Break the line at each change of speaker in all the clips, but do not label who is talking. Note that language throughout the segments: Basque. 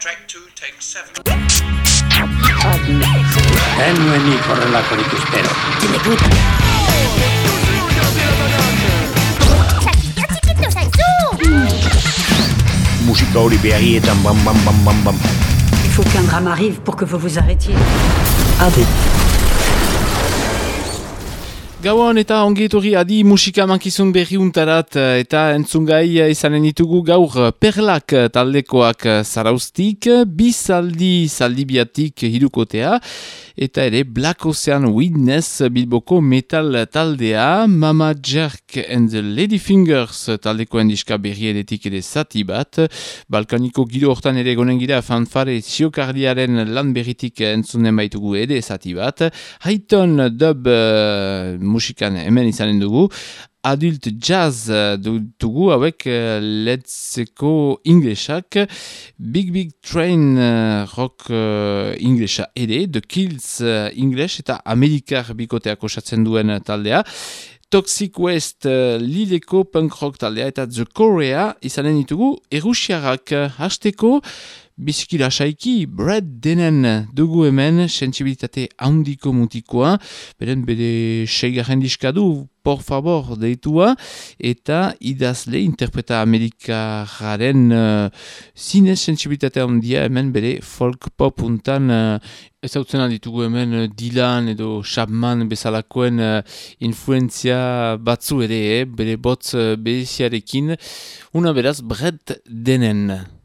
Track 2, take 7.
Ez nuenik horrelakorik espero.
Musika hori behagietan bam bam bam bam bam.
Il faut qu'un drame arrive pour que vous vous arrêtiez.
Gauan eta ongeetorri adi musika mankizun berriuntarat eh, eta entzungai eh, izanen ditugu gaur eh, perlak taldekoak zaraustik, bizaldi zaldibiatik hirukotea, eta ere Black Ocean Witness bilboko metal taldea, Mama Jerk and the Ladyfingers taldekoen diska berrienetik ere zati bat, Balkaniko gido hortan ere gonen gira fanfare ziokardiaren lan berritik entzunen baitugu ere zati bat, Haiton dub musikan hemen izanen dugu, adult jazz uh, dugu hauek uh, letzeko inglesak, Big Big Train uh, rock inglesa ere, The Kills ingles eta Amerikar bikoteak osatzen duen taldea, Toxic West Lileko punk rock taldea eta The Korea izanen ditugu. Erusiarak hasteko biziki lasaiki Brad Denen dugu hemen sensibilitate handiko mutikoa. Beren bere seigarren diskadu por favor deitua. Eta idazle interpreta amerikaren uh, zine sensibilitate handia hemen bere folk pop untan uh, ez hau ditugu hemen uh, Dylan edo Chapman bezalakoen uh, influenzia batzu ere eh? bere botz uh, beziarekin una beraz Brad Denen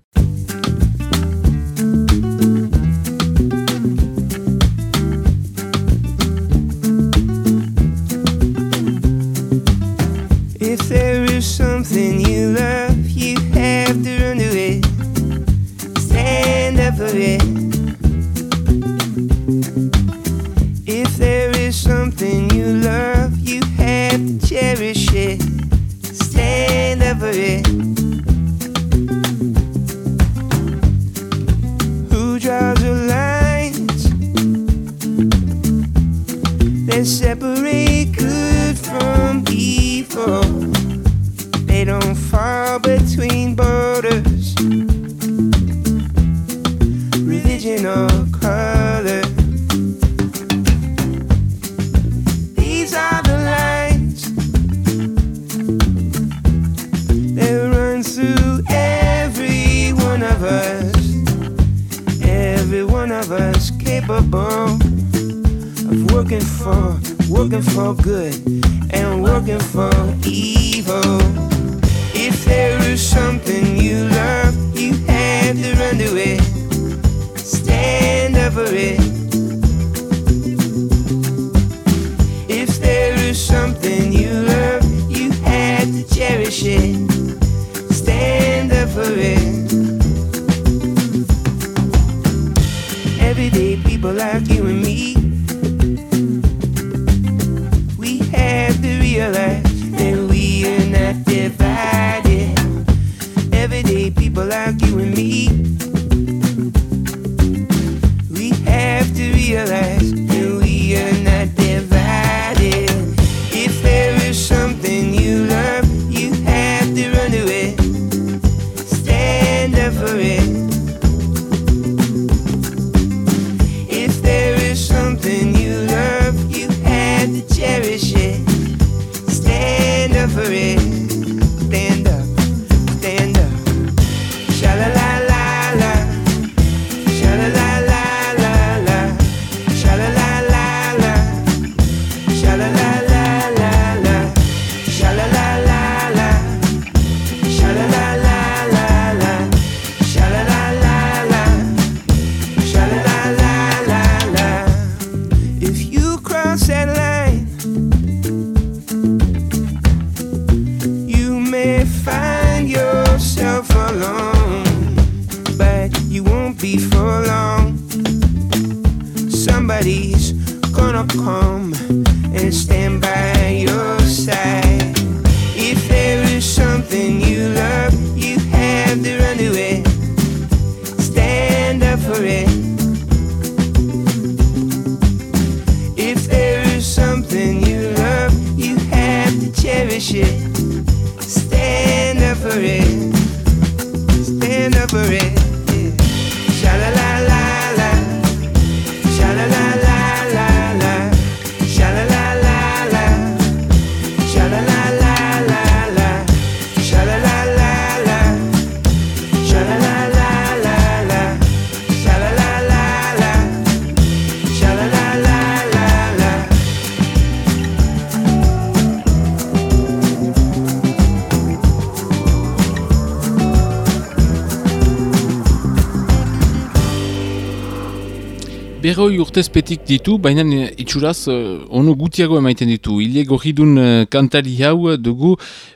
Berroi urtezpetik ditu, baina eh, itxuraz uh, ono gutiago emaiten ditu. Ile gorridun uh, kantari hau dugu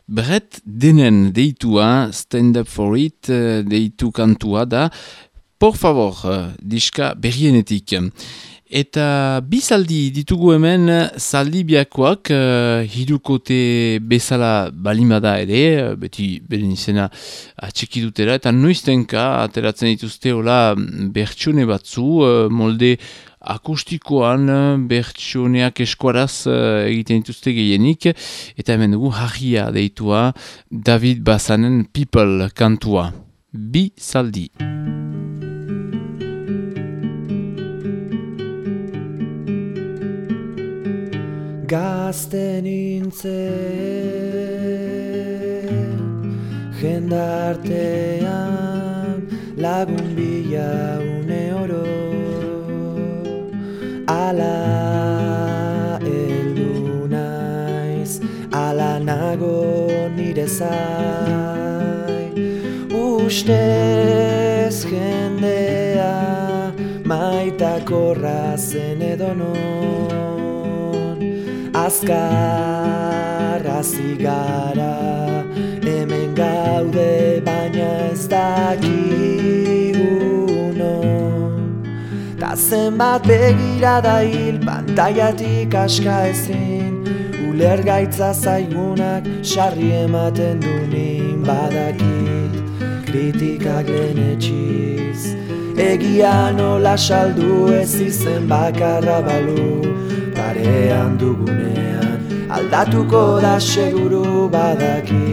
Brett Denen deitua, Stand Up For It uh, deitu kantua da. Por favor, diska berrienetik. Eta bizaldi ditugu hemen zaldibiakoak uh, hirukote bezala balimada ere, beti beren izena atxeki dutera, eta noiztenka ateratzen dituzte hola bertsone batzu, uh, molde akustikoan bertsoneak eskuaraz uh, egiten dituzte gehienik, eta hemen dugu harria deitua David Basanen People kantua. Bi zaldi.
Gazte nintzen Jendartean Lagun bila une oro Ala eldu naiz Ala nago nire zai. Ustez jendea Maitakorra zen edo azkar azigara hemen gaude baina ez dakiguno Ta zenbat begira da hil pantaiatik aska ezin Uler gaitza zaigunak sarri ematen du nin badakit. Kritikak denetxiz Egia nola saldu ez izen bakarra balu parean dugunean aldatuko da seguru badaki.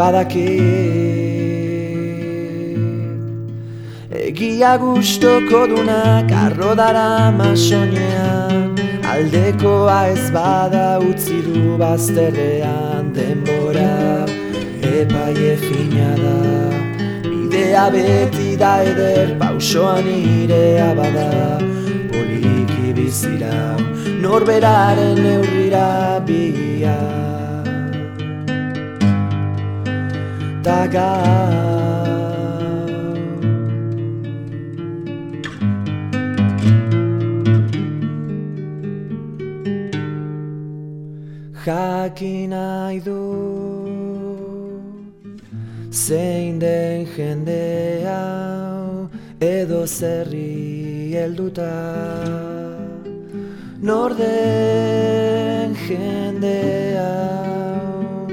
Badaki. Egia gustoko dunak arrodara masonean Aldekoa ez bada utzi du bazterrean denbora Epaie fina da Bidea beti da eder pausoan irea bada. Poliki bizira norberaren neurrira bia. Daga Jakin nahi du Zein den jende hau edo zerri helduta. Nor den jende hau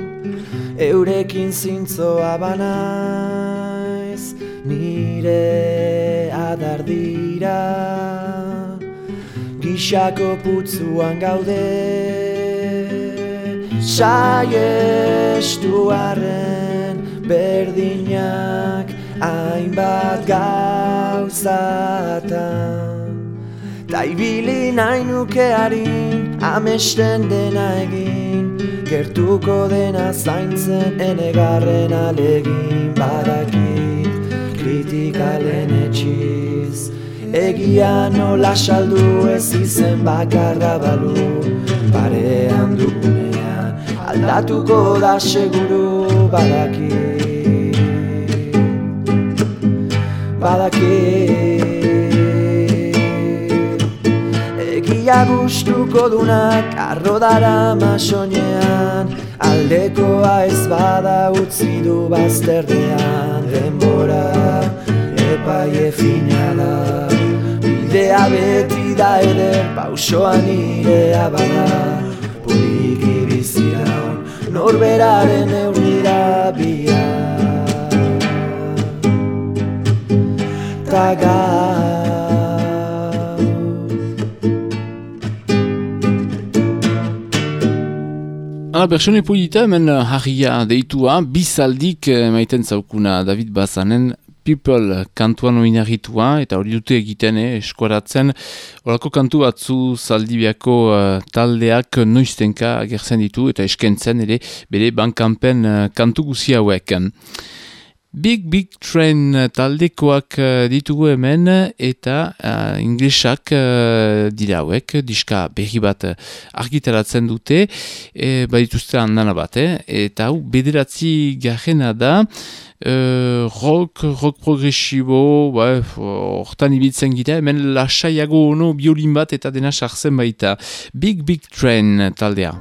eurekin zintzoa banaiz nire adar dira. Gixako putzuan gaude Saiestu arren berdinak hainbat gauzatan Ta ibili nahi nuke harin amesten dena egin. Gertuko dena zaintzen enegarren alegin. Badakit Kritikalen etxiz. Egia nola saldu ez izen bakarra balu. Parean dugunean aldatuko da seguru badaki Badaki Egia gustuko dunak arrodara masonean Aldekoa ez bada utzi du bazterdean Denbora epaie fina da Bidea beti da eder pausoan irea bada. Poliki bizira norberaren eurira bia
Hala, bersone polita hemen harria deitua, bizaldik uh, maiten zaukuna David Bazanen People kantuan oinarritua, eta hori dute egiten, eh, eskuaratzen. Horako kantu batzu zaldibiako uh, taldeak noiztenka agertzen ditu, eta eskentzen ere bere bankanpen uh, kantu guzi hauek. Big Big Train taldekoak eh, ditugu hemen eta uh, inglesak uh, dira hauek, diska berri bat argitaratzen dute, e, badituzte handana bat, eh? eta hau bederatzi garrena da, Uh, rock, rock progresibo, ba, hortan ibiltzen gira, hemen lasaiago ono biolin bat eta dena sartzen baita. Big Big Train taldea.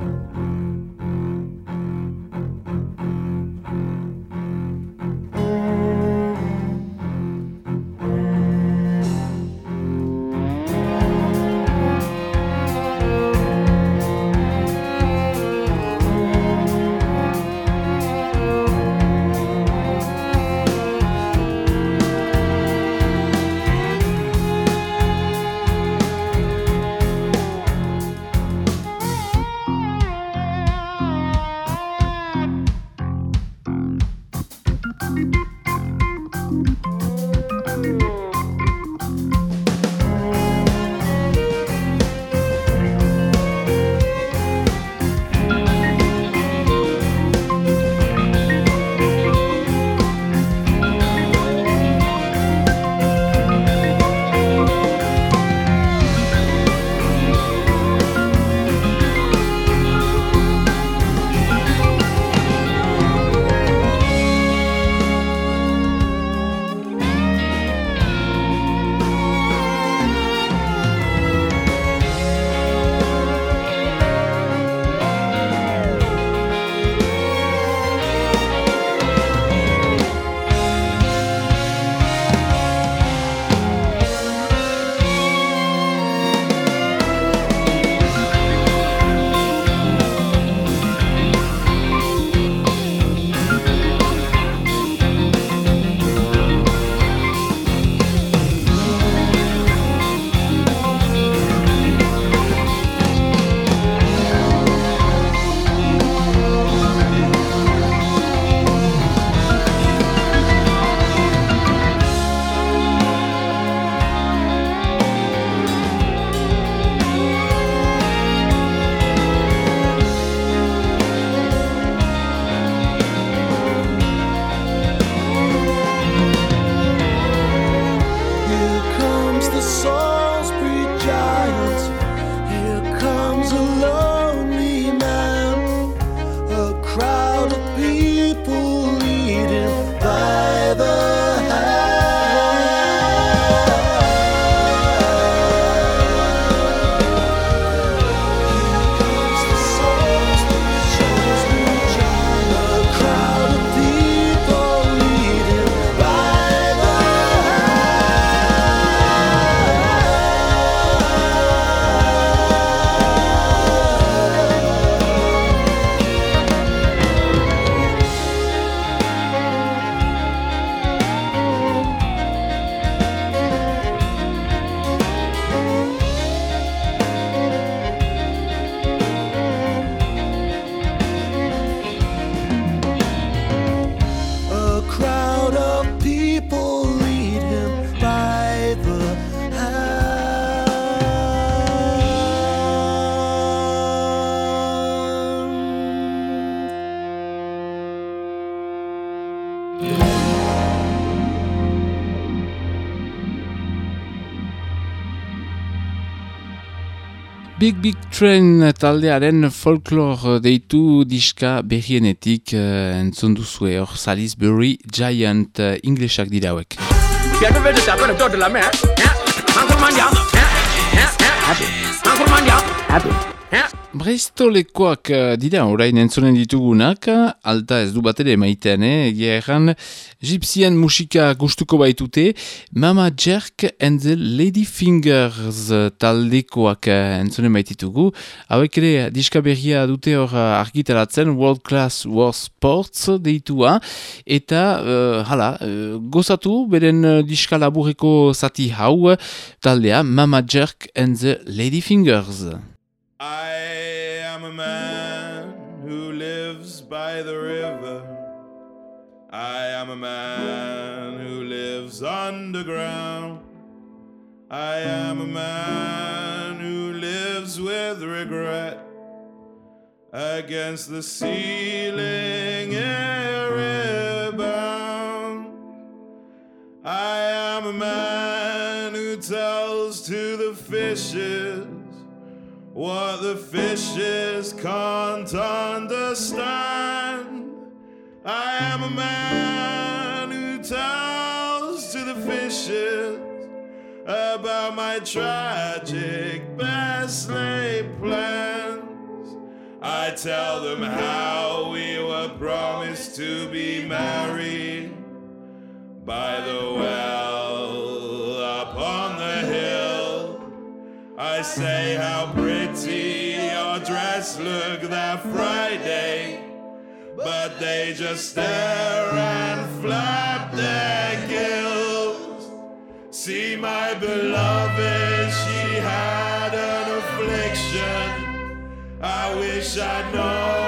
Big Big Train taldearen folklor deitu diska berrienetik uh, entzun duzue hor Salisbury Giant uh, inglesak dira hauek. Brestolekoak uh, dira orain entzonen ditugunak, alta ez du bat ere maitean, eh? egia erran, gypsien musika gustuko baitute, Mama Jerk and the Lady Fingers taldekoak uh, entzonen baititugu, hauek ere diska berria dute hor argitaratzen World Class War Sports deitua, eta uh, hala, uh, gozatu beren diska labureko zati hau taldea Mama Jerk and the Lady Fingers.
I am a man who lives by the river. I am a man who lives underground. I am a man who lives with regret against the ceiling air bound. I am a man who tells to the fishes what the fishes can't understand. I am a man who tells to the fishes about my tragic best laid plans. I tell them how we were promised to be married by the well I say how pretty your dress looked that Friday, but they just stare and flap their gills. See my beloved, she had an affliction. I wish I'd known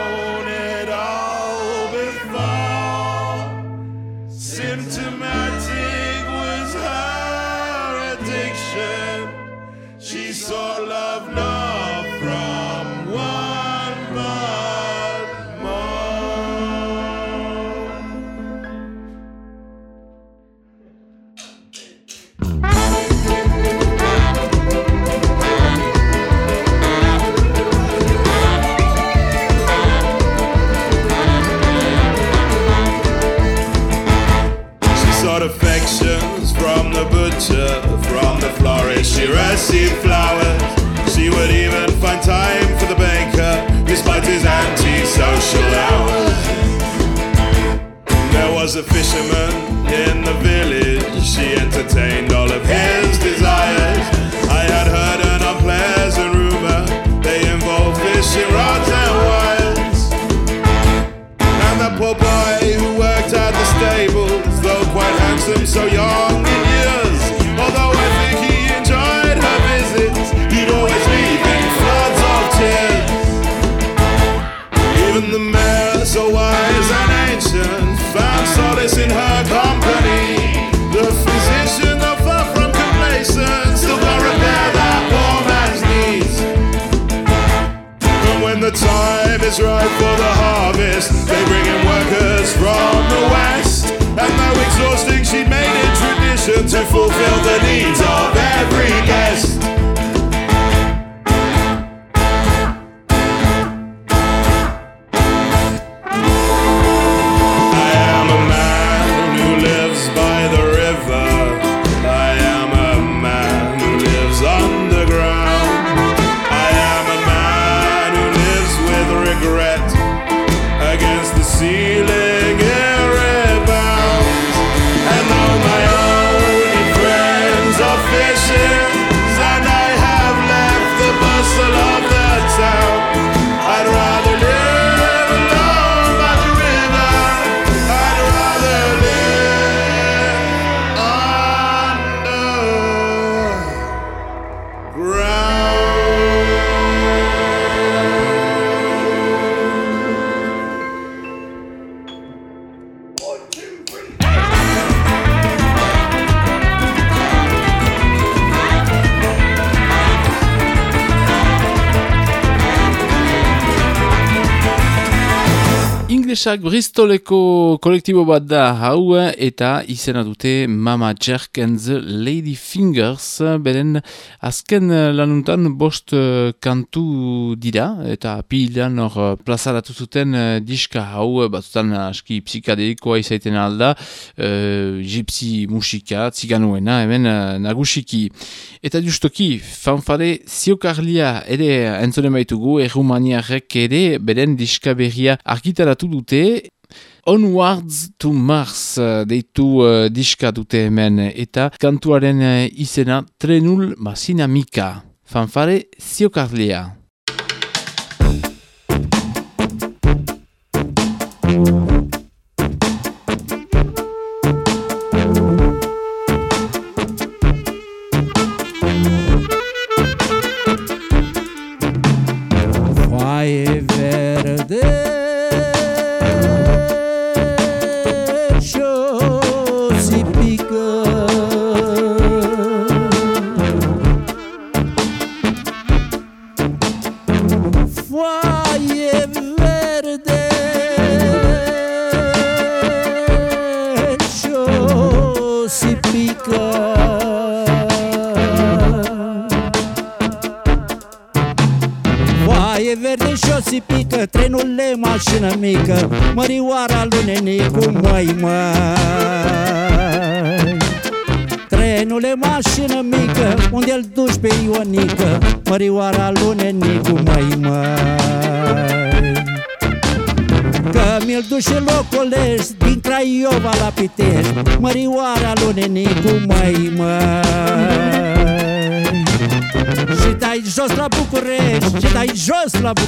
She flowers. She would even find time for the baker, despite his anti-social hours. There was a fisherman in the village. She entertained all of his desires. I had heard an unpleasant rumor. They involved fishing rods and wires. And that poor boy who worked at the stables, though quite handsome, so young in years. The mayor, so wise and ancient, found solace in her company. The physician, though far from complacent, still got repair that poor man's needs. And when the time is right for the harvest, they bring in workers from the west. And though exhausting, she made it tradition to fulfill the needs of
Inglesak Bristoleko kolektibo bat da hau eta izena dute Mama Jerk Lady Fingers. Beren azken lanuntan bost eh, kantu dira eta pilan hor eh, plazaratu zuten eh, diska hau batzutan aski psikadelikoa izaiten alda uh, gypsy musika, ziganuena hemen nagusiki. Eta justoki fanfare ziokarlia ere entzonen baitugu errumaniarek ere beren diska berria argitaratu dute Onwards to Mars eh, deitu uh, diska dute hemen eta kantuaren eh, izena Trenul Masinamika. Fanfare ziokarlia.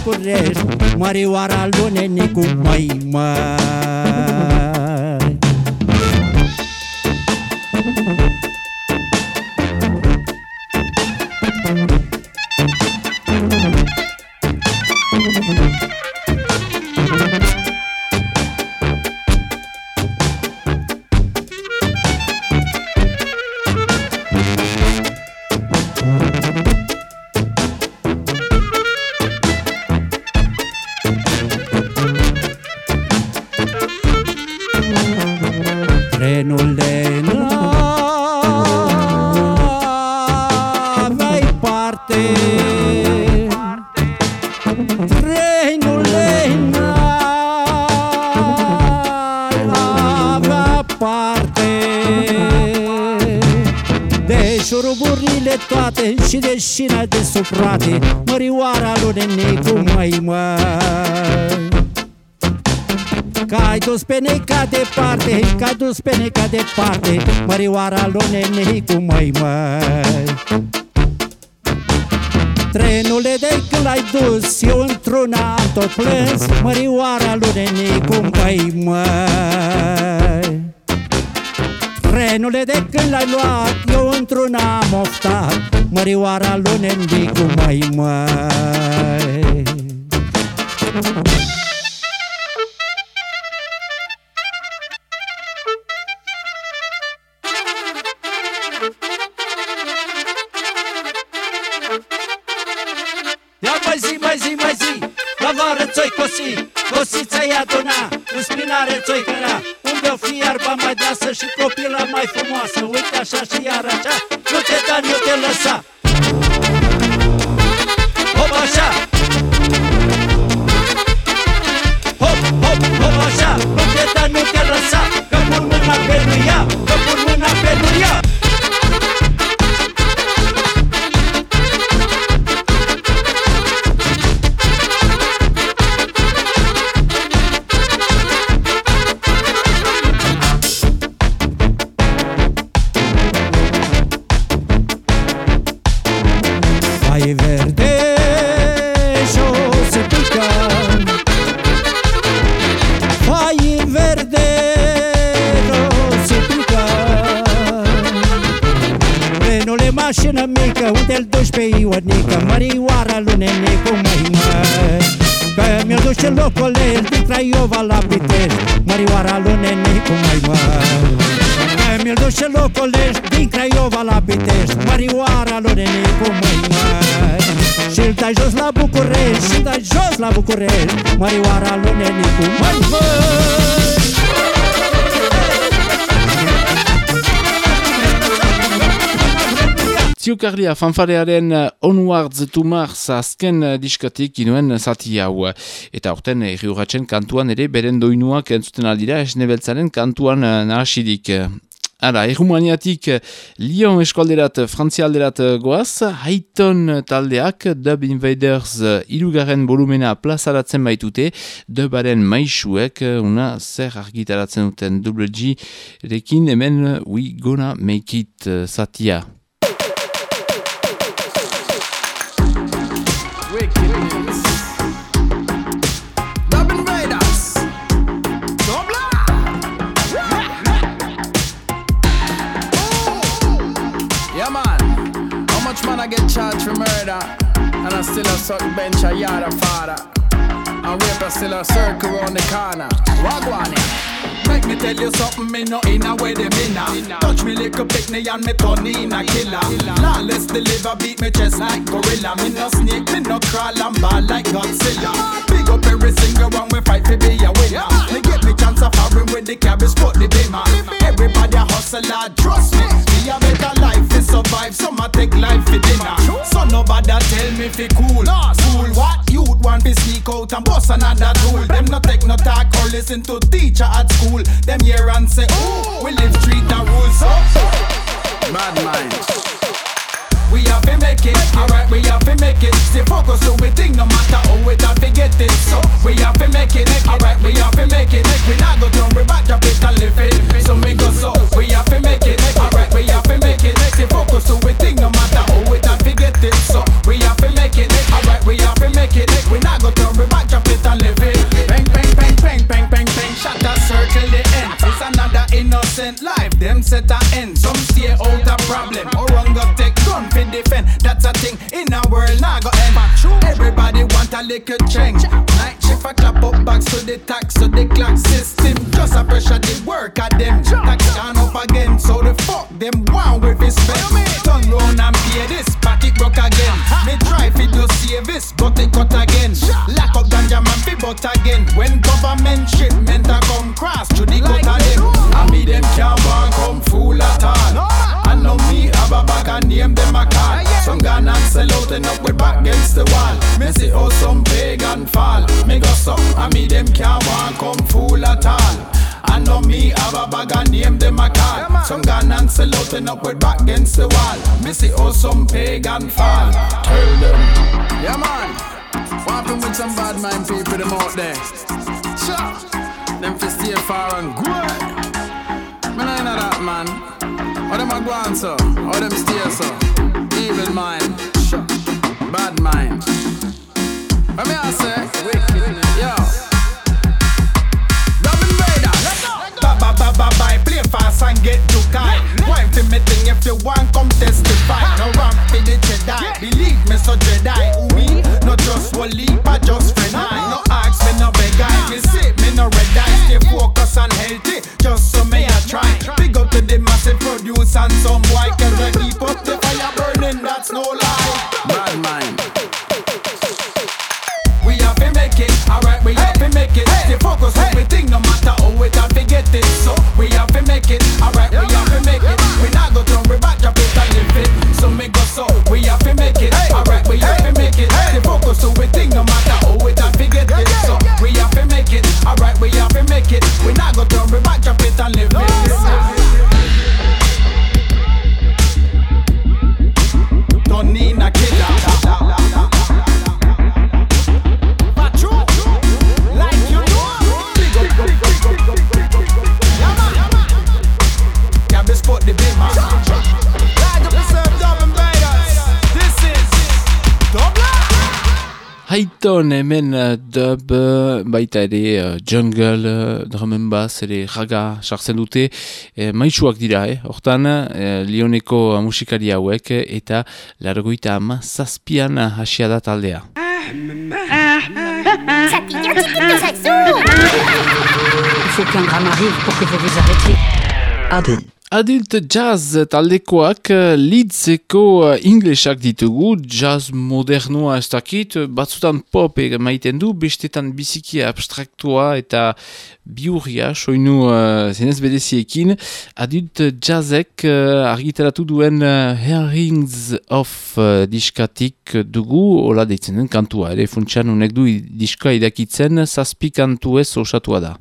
București Mărioara lui Nenicu, măi, măi dus pe neca departe Că ai dus pe neca departe Mărioara lui Nenicu, măi, măi. Trenule de când l-ai dus Eu într-una am tot plâns Mărioara lui Nenicu, măi, măi. Trenule de când l-ai luat Eu într-una am oftat Mărioara lui Nenicu, măi, măi spinare ți-oi căra Unde o fi iarba mai deasă Și copila mai frumoasă. Uite așa și iar așa Nu te da, la București Mărioara lui Nenicu măi
Ziukarlia fanfarearen eh, Onwards to Mars azken eh, diskatik inuen zati hau. Eta horten erri kantuan ere beren doinuak entzuten aldira esnebeltzaren kantuan eh, nahasidik. Ara, errumaniatik Lyon eskolderat, frantzialderat goaz, Haiton taldeak Dub Invaders irugaren volumena plazaratzen baitute, Dubaren maixuek, una zer argitaratzen duten Double G, rekin hemen We Gonna Make It zatia.
Wickedness. I still a suck bench a yard of father. And rape a still a circle on the corner. Wagwan eh? Make me tell you something, me no in a way them in Touch me like a picnic and me turn in a killer. Lawless deliver beat me chest like gorilla. Me no snake, me no crawl and ball like Godzilla. Big up every single one we fight to be a winner. Me get me chance of foreign with the cabbage put the beamer Everybody a hustle hard, trust me. Me a better life to survive, some a take life for dinner. So nobody tell me fi cool. Cool what? Youth want to sneak out and bust another tool. Them no take no talk or listen to teacher at school. Them hear and say, ooh, we live street the rules. So,
Bad mind.
we have to make it, alright, we have to make it. Stay focused to we think no matter how we have to get it. So we have to make it, alright, we have to make it. We not go turn we back, drop it and live it. So me go so, we have to make it, alright, we have to make it. Stay focused to we think no matter how we have to get it. So we have to make it, alright, we have to make it. We not go turn we back, drop it and live it. Bang, bang, bang, bang, bang, another innocent life. Them set a end. Some stay out a problem. Or run go take gun for defend. That's a thing in a world now go end. Everybody want a little change. Night shift a clap up back to the tax so the clock system. Just a pressure the work at them. Tax gone up again. So the fuck them one with his spend. Turn round and pay this. Back it broke again. Me try fi do save this, but it cut again. Lock up ganja man fi but again. When government shipment a come cross to the of them. Me them can't want come fool at all. I know me have a bag and name them a call. Some gun and sell out and up with back against the wall. Me see how some pagan fall. Me go so, I me them can't want come fool at all. I know me have a bag and name them a call. Some gun and sell out and up with back against the wall. Me see how some pagan fall. Tell them.
Yeah, man. What with some bad mind people them out there? Sure. Them fi stay far and good. That, man. How them a go on, so? How them stay, so? Evil mind. Bad mind. What me I say? Yo. Double Vader. Let's go.
Ba ba ba ba bye, play fast and get to kind. Wife to me thing if you want come testify. No ramp for the Jedi, believe me so Jedi. We no just one leap, I just friend I. No ask me no beg I, me say me no red eye. Stay focused and healthy, just so me I try. Big up to the massive produce and some boy can we keep up the fire burning. That's no lie.
Bad mind.
We have to make it, alright, we have to make it. Stay focused on we think no matter how we have to get it. So we have to make it, alright, we have to make it. We not go turn we back, drop it and live it. So me go so, we have to make it, alright, we have to make it. Stay focused on we think no matter how we have to get it. So we have to make it, alright, we have to make it. We not go turn we back, drop it and live it.
Haiton hemen uh, dub, uh, baita ere uh, jungle, drum and bass, ere raga sartzen dute, e, maitsuak dira, eh? hortan uh, Lioneko musikari hauek eta largoita ama zazpian hasia da taldea.
Il faut qu'un drame arrive pour que vous vous arrêtiez.
Adult jazz taldekoak uh, lidzeko inglesak ditugu, jazz modernua ez dakit, batzutan pop maiten du, bestetan biziki abstraktua eta biurria, soinu uh, zenez bedeziekin. Adult jazzek uh, argitaratu duen uh, Herrings of uh, diskatik dugu, hola deitzen den kantua, ere funtsian unek du diska idakitzen, zazpi kantu ez osatua da.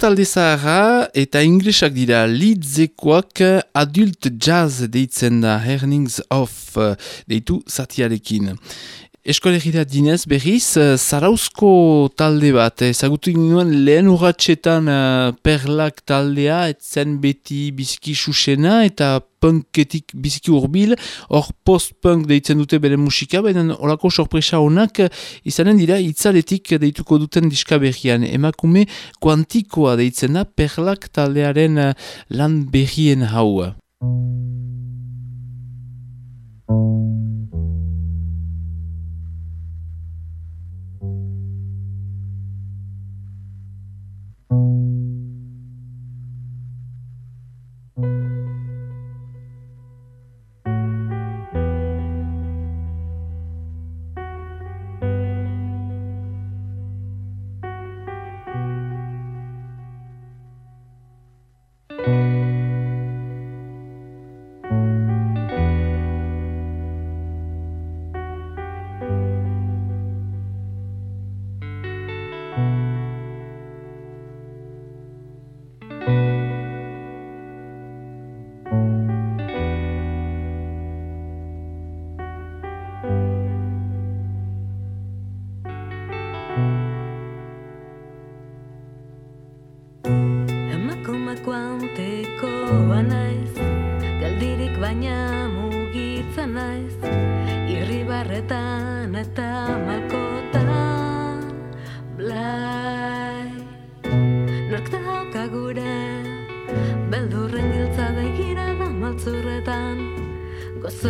talde zaharra eta inglesak dira litzekoak adult jazz deitzen da Hernings Off deitu zatiarekin. Eskolegira dinez berriz, eh, zarauzko talde bat, eh, ezagutu ginen lehen urratxetan uh, perlak taldea, etzen beti biziki susena eta punketik biziki urbil, hor post-punk deitzen dute bere musika, baina horako sorpresa honak izanen dira itzaletik deituko duten diska berrian. Emakume kuantikoa deitzen da perlak taldearen uh, lan berrien hau.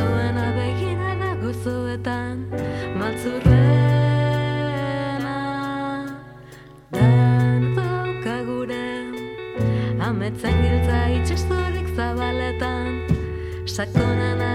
Gozoena begira da gozoetan Maltzurrena Dan dauka gure. Ametzen giltza itxasturik zabaletan Sakonena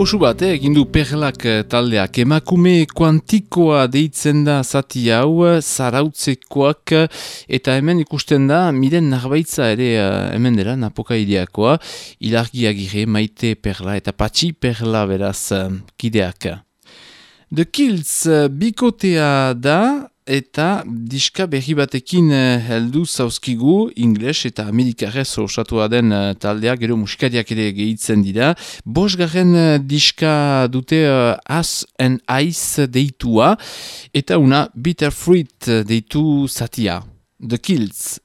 Pausu bat, eh, egin du perlak eh, taldeak. Emakume kuantikoa deitzen da zati hau, eh, zarautzekoak, eh, eta hemen ikusten da, miren narbaitza ere hemen dela, napoka iriakoa, ilargiagire, maite perla eta patxi perla beraz kideak. The Kills bikotea da eta diska berri batekin eh, heldu zauzkigu ingles eta amerikarez osatua den eh, taldea gero musikariak ere gehitzen dira. Bosgarren eh, diska dute uh, As and Ice deitua eta una Bitter Fruit deitu zatia. The Kills.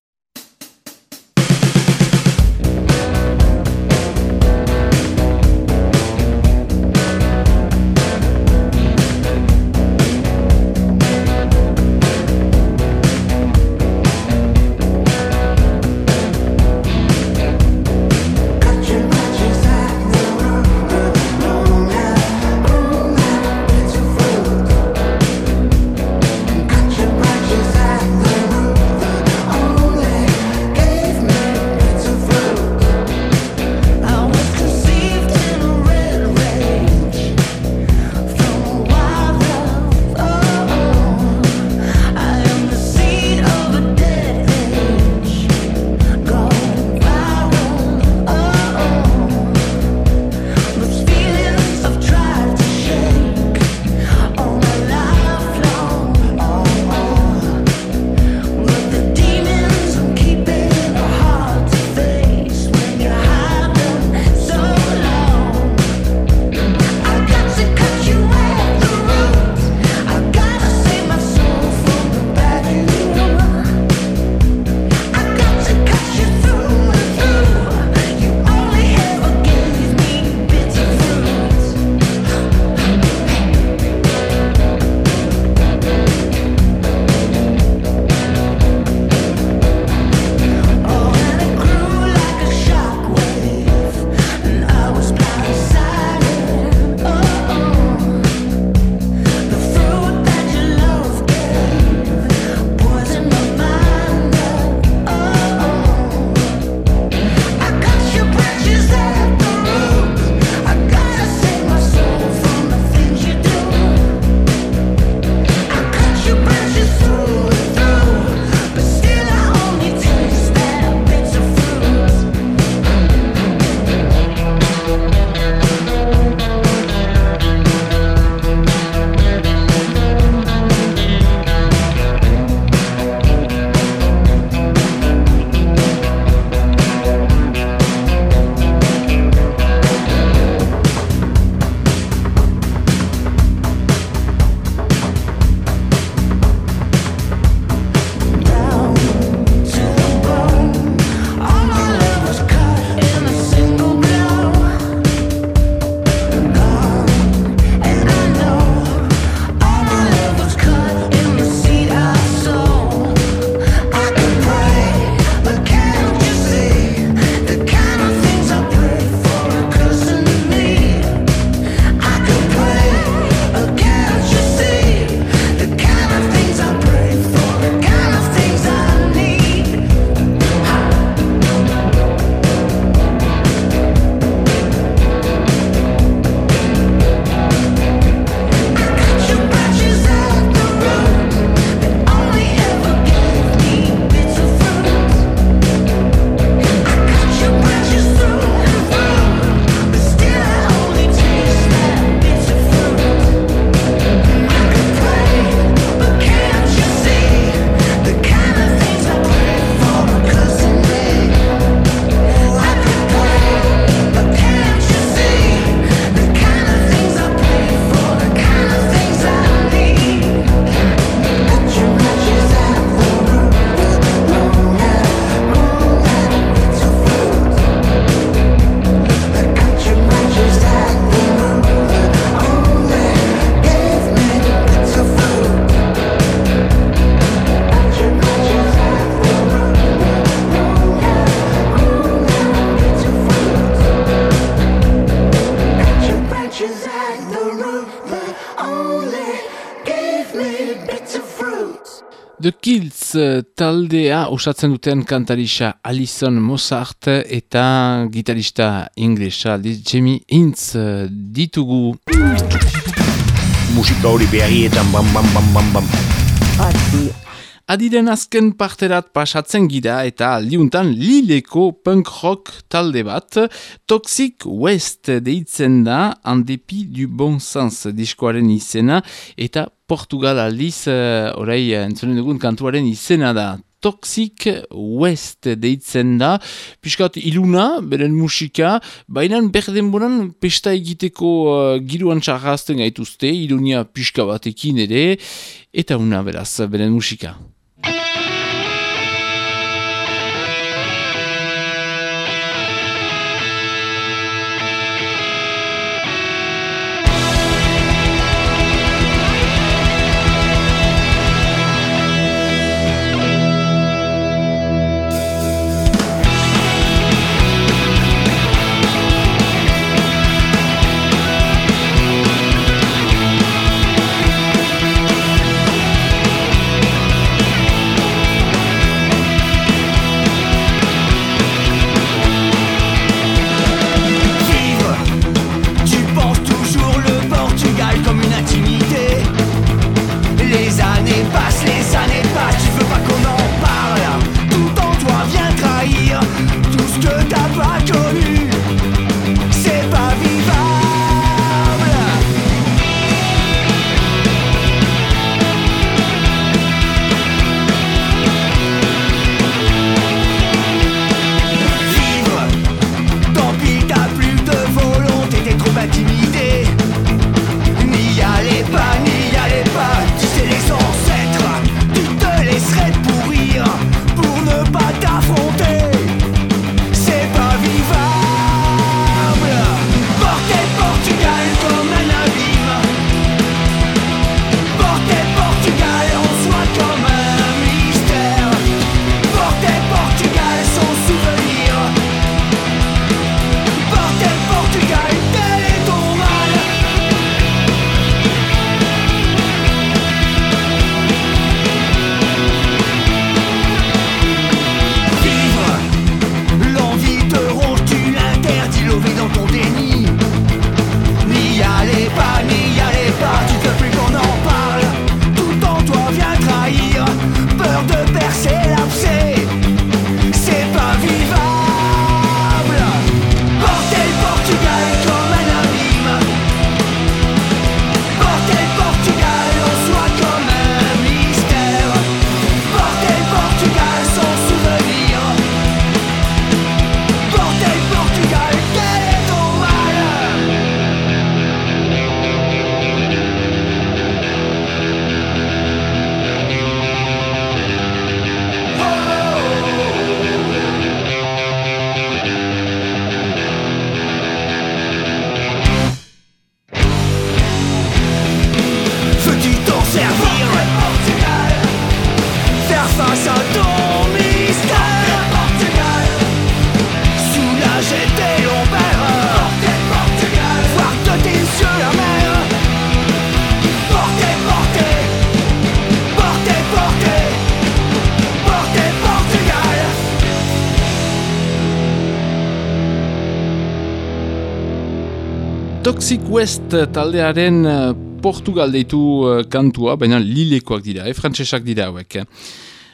Osatzen duten kantarisa Alison Mozart eta gitarista inglesa Jamie Hintz eh, ditugu.
Musika hori beharietan bam bam bam bam bam.
Adiren azken parterat pasatzen gira eta aldiuntan lileko punk rock talde bat Toxic West deitzen da handepi du bon sens diskoaren izena eta Portugal aldiz uh, orai entzunen dugun kantuaren izena da Toxic West deitzen da, piskat iluna, beren musika, baina berden bonan pesta egiteko uh, giruan txarrazten gaituzte, ilunia piska batekin ere, eta una beraz, beren musika. West taldearen eh, Portugal deitu eh, kantua, baina lilekoak dira, eh, frantsesak dira hauek.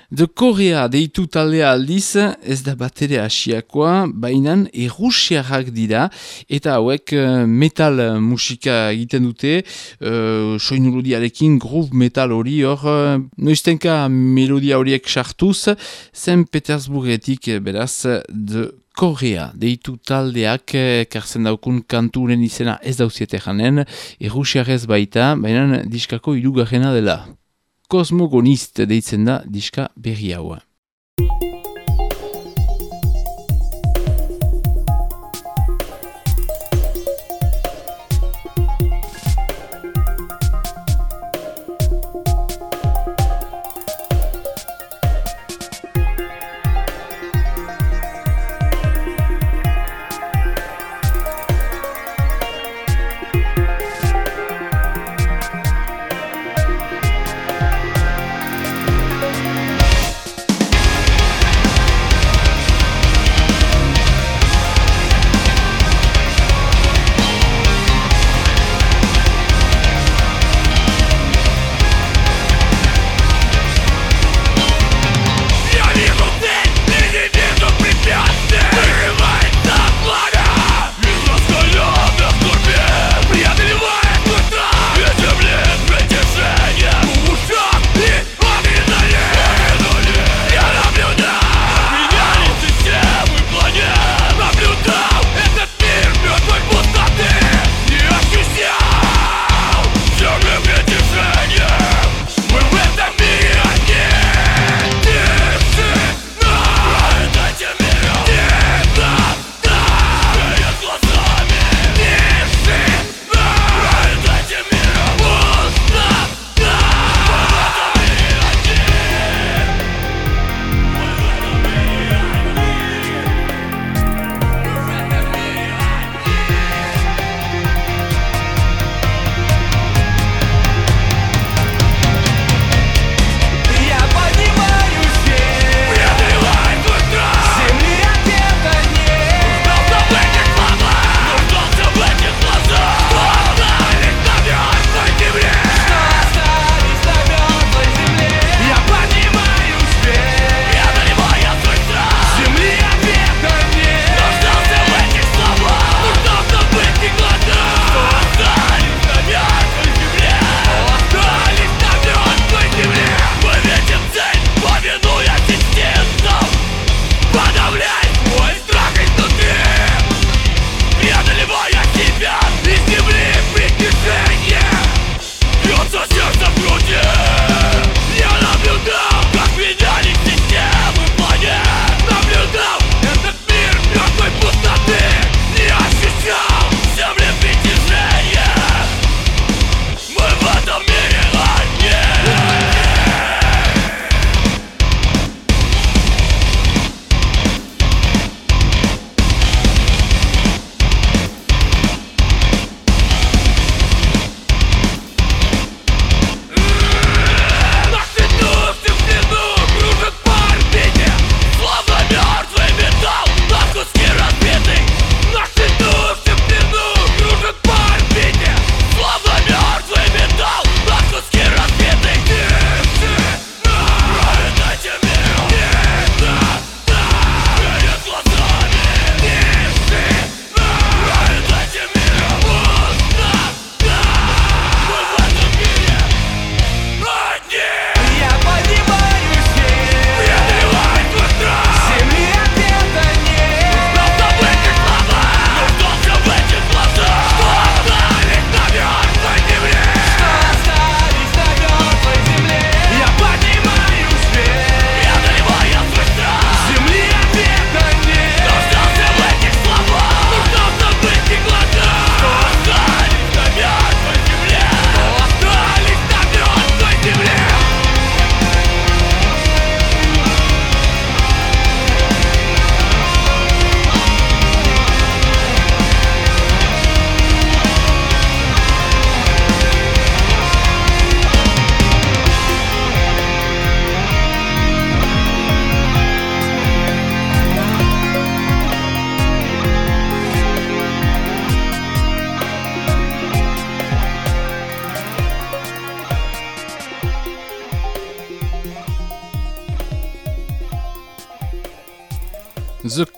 The Korea deitu taldea aldiz, ez da batere asiakoa, baina errusiarrak dira, eta hauek eh, metal musika egiten dute, uh, soinuludiarekin groove metal hori hor, noiztenka melodia horiek sartuz, Zen Petersburgetik beraz, The Korea deitu taldeak eh, kartzen daukun kanturen izena ez dauziete janen, errusiarrez baita, baina diskako irugarrena dela. Kosmogonist deitzen da diska berri hau.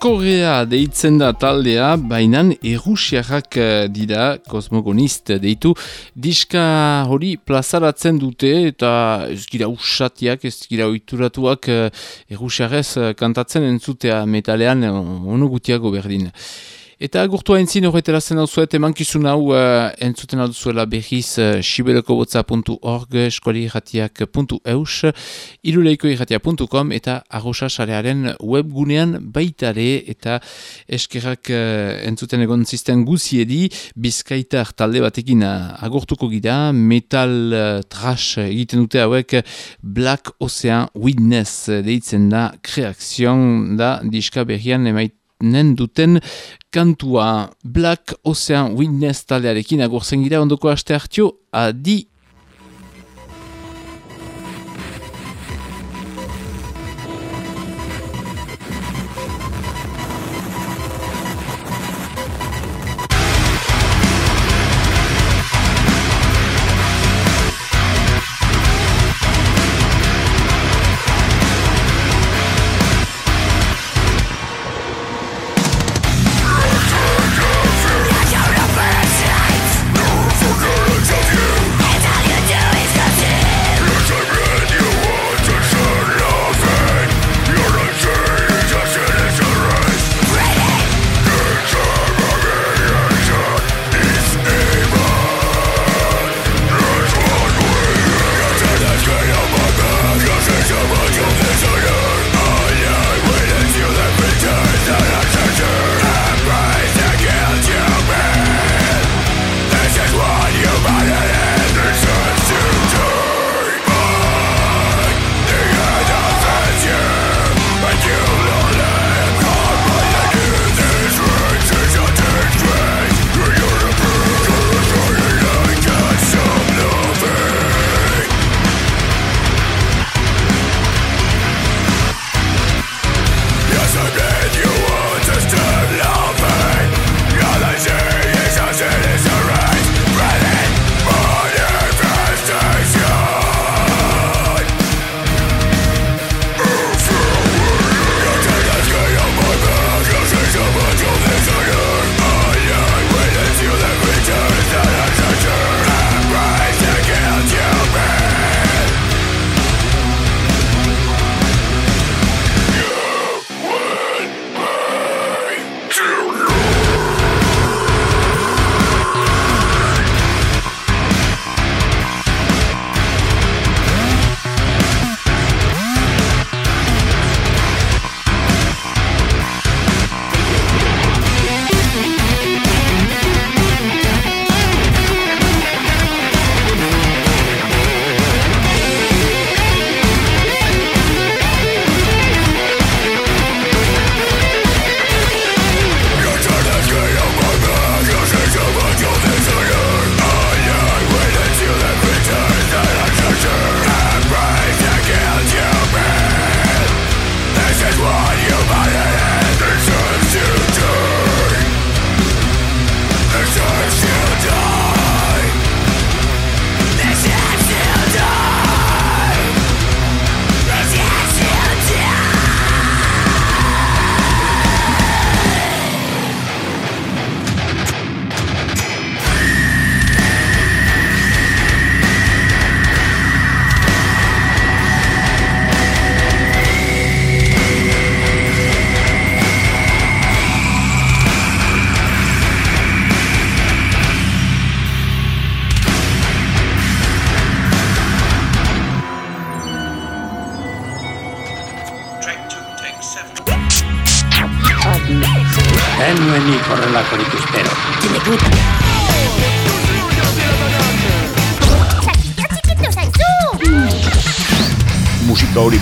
Korea deitzen da taldea, bainan errusiarrak eh, dira, kosmogonist deitu, diska hori plazaratzen dute eta ez gira usatiak, ez gira oituratuak eh, errusiarrez eh, kantatzen entzutea metalean onu gutiago berdin. Eta gurtua entzin horretara zen hau zuet, emankizun hau uh, entzuten alduzuela behiz uh, sibelekobotza.org, eskualirratiak.eus, iruleikoirratia.com eta arrosa sarearen webgunean baitare eta eskerrak uh, entzuten egon zisten guziedi, bizkaitar talde batekin uh, agortuko gira, metal uh, trash egiten dute hauek Black Ocean Witness deitzen da, kreakzion da, diska berrian emait nen duten kantua. Black Ocean Witness talearekin agurzen gira ondoko aste hartio adi